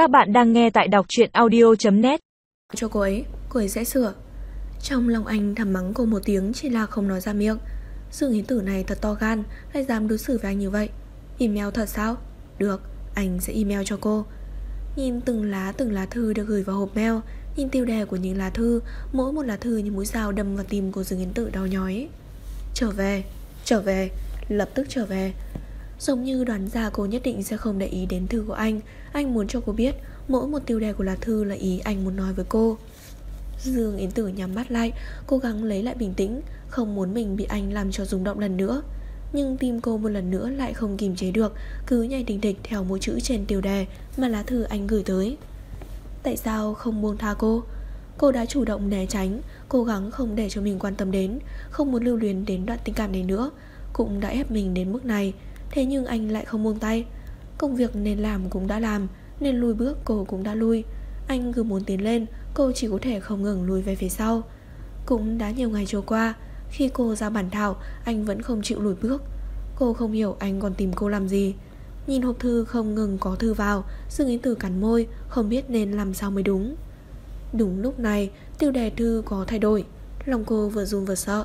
Các bạn đang nghe tại đọc truyện audio.net Cho cô ấy, cô ấy sẽ sửa. Trong lòng anh thầm mắng cô một tiếng Chỉ là không nói ra miệng. Dương Yến Tử này thật to gan Lại dám đối xử với anh như vậy? Email thật sao? Được, anh sẽ email cho cô. Nhìn từng lá từng lá thư được gửi vào hộp mail Nhìn tiêu đề của những lá thư Mỗi một lá thư như mũi dao đâm vào tim của Dương Yến Tử đau nhói. Trở về, trở về Lập tức trở về. Giống như đoán ra cô nhất định sẽ không để ý đến thư của anh. Anh muốn cho cô biết, Mỗi một tiêu đề của lá thư là ý anh muốn nói với cô. Dương Yến Tử nhắm mắt lại, Cố gắng lấy lại bình tĩnh, Không muốn mình bị anh làm cho rung động lần nữa. Nhưng tim cô một lần nữa lại không kìm chế được, Cứ nhảy đình địch theo mỗi chữ trên tiêu đề Mà lá thư anh gửi tới. Tại sao không buông tha cô? Cô đã chủ động né tránh, Cố gắng không để cho mình quan tâm đến, Không muốn lưu luyến đến đoạn tình cảm này nữa, Cũng đã ép mình đến mức này. Thế nhưng anh lại không buông tay. Công việc nên làm cũng đã làm, Nên lùi bước cô cũng đã lui Anh cứ muốn tiến lên, Cô chỉ có thể không ngừng lùi về phía sau. Cũng đã nhiều ngày trôi qua, Khi cô ra bản thảo, Anh vẫn không chịu lùi bước. Cô không hiểu anh còn tìm cô làm gì. Nhìn hộp thư không ngừng có thư vào Dương Yến Tử cắn môi, Không biết nên làm sao mới đúng. Đúng lúc này, tiêu đề thư có thay đổi. Lòng cô vừa run vừa sợ.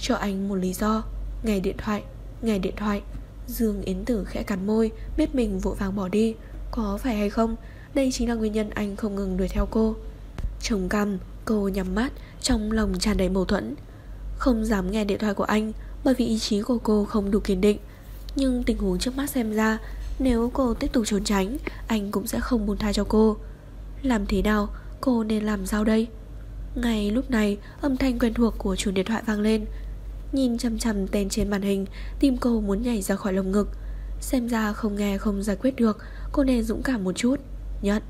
Cho anh một lý do. Ngày điện thoại Ngày điện thoại. Dương Yến Tử khẽ cắn môi, Biết mình vội vàng bỏ đi. Có phải hay không? Đây chính là nguyên nhân anh không ngừng đuổi theo cô. Trồng cằm, Cô nhắm mắt, Trong lòng tràn đầy mâu thuẫn. Không dám nghe điện thoại của anh, Bởi vì ý chí của cô không đủ kiên định. Nhưng tình huống trước mắt xem ra, Nếu cô tiếp tục trốn tránh, Anh cũng sẽ không buông tha cho cô. Làm thế nào, Cô nên làm sao đây? Ngay lúc này, âm thanh quen thuộc của chuông điện thoại vang lên. Nhìn chăm chăm tên trên màn hình, Tim cô muốn nhảy ra khỏi lồng ngực. Xem ra không nghe không giải quyết được, Cô nên dũng cảm một chút. Nhận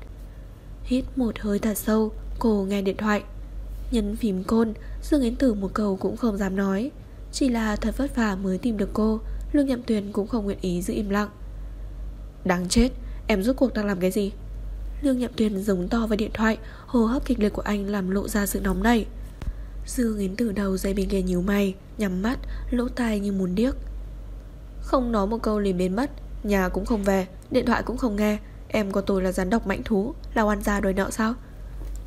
Hít một hơi thật sâu, Cô nghe điện thoại. Nhấn phím côn, Dương Yến Tử một câu cũng không dám nói. Chỉ là thật vất vả mới tìm được cô, Lương Nhậm Tuyền cũng không nguyện ý giữ im lặng. Đáng chết, Em rốt cuộc đang làm cái gì? Lương Nhậm Tuyền giống to vào điện thoại, Hô hấp kịch liệt của anh làm lộ ra sự nóng nảy. Dương Yến Tử đầu dây bên kia nhíu mày Nhắm mắt, lỗ tai như muốn điếc. Không nói một câu liền biến mất Nhà cũng không về, điện thoại cũng không nghe. Em có tôi là gián độc mãnh thú Là oan gia đòi nợ sao?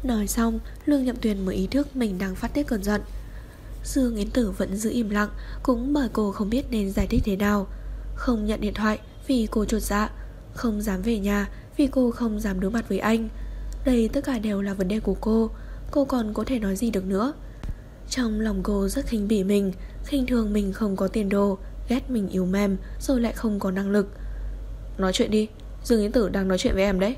Nói xong, Lương Nhậm Tuyền mới ý thức Mình đang phát tiết cơn giận. Dương Yến Tử vẫn giữ im lặng Cũng bởi cô không biết nên giải thích thế nào. Không nhận điện thoại vì cô trột dạ Không dám về nhà Vì cô không dám đối mặt với anh. Đây tất cả đều là vấn đề của cô Cô còn có thể nói gì được nữa? Trong lòng cô rất khinh bỉ mình, khinh thường mình không có tiền đồ, Ghét mình yếu mềm, Rồi lại không có năng lực. Nói chuyện đi, Dương Yến Tử đang nói chuyện với em đấy.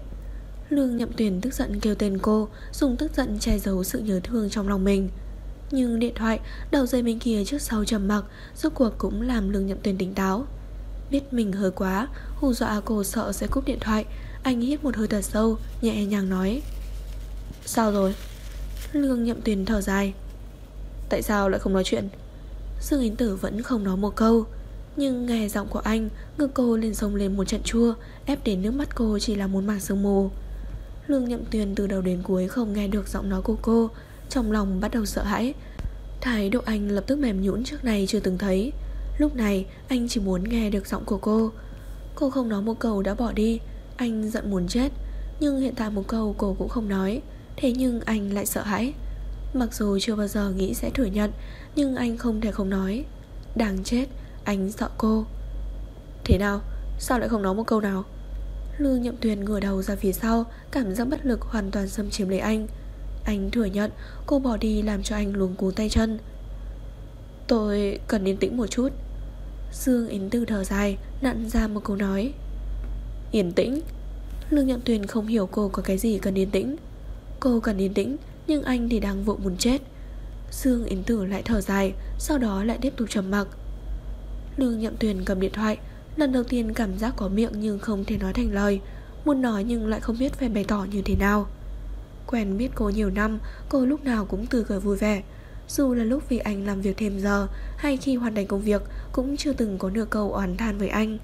Lương Nhậm Tuyền tức giận kêu tên cô, Dùng tức giận che giấu sự nhớ thương trong lòng mình. Nhưng điện thoại, Đầu dây bên kia trước sau trầm mặc, Rốt cuộc cũng làm Lương Nhậm Tuyền tỉnh táo. Biết mình hơi quá, Hù dọa cô sợ sẽ cúp điện thoại, Anh hít một hơi thật sâu, Nhẹ nhàng nói. Sao rồi? Lương Nhậm Tuyền thở dài. Tại sao lại không nói chuyện. Dương Yến Tử vẫn không nói một câu, Nhưng nghe giọng của anh Ngực cô lên sông lên một trận chua, Ép đến nước mắt cô chỉ là một mảng sương mù. Lương Nhậm Tuyền từ đầu đến cuối Không nghe được giọng nói của cô, Trong lòng bắt đầu sợ hãi. Thái độ anh lập tức mềm nhũn trước này chưa từng thấy. Lúc này, anh chỉ muốn nghe được giọng của cô. Cô không nói một câu đã bỏ đi, Anh giận muốn chết, Nhưng hiện tại một câu cô cũng không nói, Thế nhưng anh lại sợ hãi. Mặc dù chưa bao giờ nghĩ sẽ thừa nhận Nhưng anh không thể không nói. Đáng chết, anh sợ cô. Thế nào, sao lại không nói một câu nào? Lương nhậm tuyền ngửa đầu ra phía sau Cảm giác bất lực hoàn toàn xâm chiếm lấy anh. Anh thừa nhận Cô bỏ đi làm cho anh luống cuống tay chân. Tôi cần yên tĩnh một chút. Dương Yến Tư thở dài Nặn ra một câu nói. Yên tĩnh? Lương Nhậm Tuyền không hiểu cô có cái gì cần yên tĩnh. Cô cần yên tĩnh nhưng anh thì đang vội muốn chết. Dương Yến Tử lại thở dài, Sau đó lại tiếp tục trầm mặc. Lương Nhậm Tuyền cầm điện thoại, Lần đầu tiên cảm giác có miệng nhưng không thể nói thành lời, Muốn nói nhưng lại không biết phải bày tỏ như thế nào. Quen biết cô nhiều năm, Cô lúc nào cũng tươi cười vui vẻ. Dù là lúc vì anh làm việc thêm giờ, Hay khi hoàn thành công việc, Cũng chưa từng có nửa câu oán than với anh.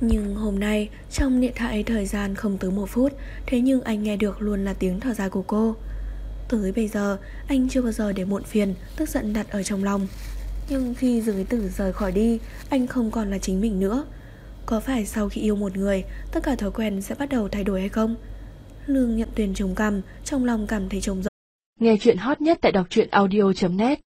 Nhưng hôm nay, Trong điện thoại thời gian không tới một phút, Thế nhưng anh nghe được luôn là tiếng thở dài của cô. Tới bây giờ, anh chưa bao giờ để muộn phiền, Tức giận đặt ở trong lòng. Nhưng khi Dương Ý Tử rời khỏi đi, Anh không còn là chính mình nữa. Có phải sau khi yêu một người, Tất cả thói quen sẽ bắt đầu thay đổi hay không? Lương nhận tuyển trùng cằm Trong lòng cảm thấy trống rỗng. Nghe chuyện hot nhất tại đọc truyện audio.net